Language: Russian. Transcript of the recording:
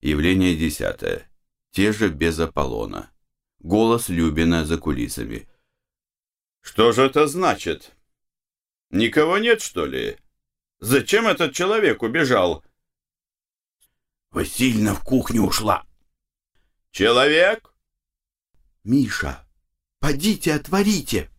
Явление десятое. Те же без Аполлона. Голос Любина за кулисами. «Что же это значит? Никого нет, что ли? Зачем этот человек убежал?» «Васильна в кухню ушла». «Человек?» «Миша, подите, отворите!»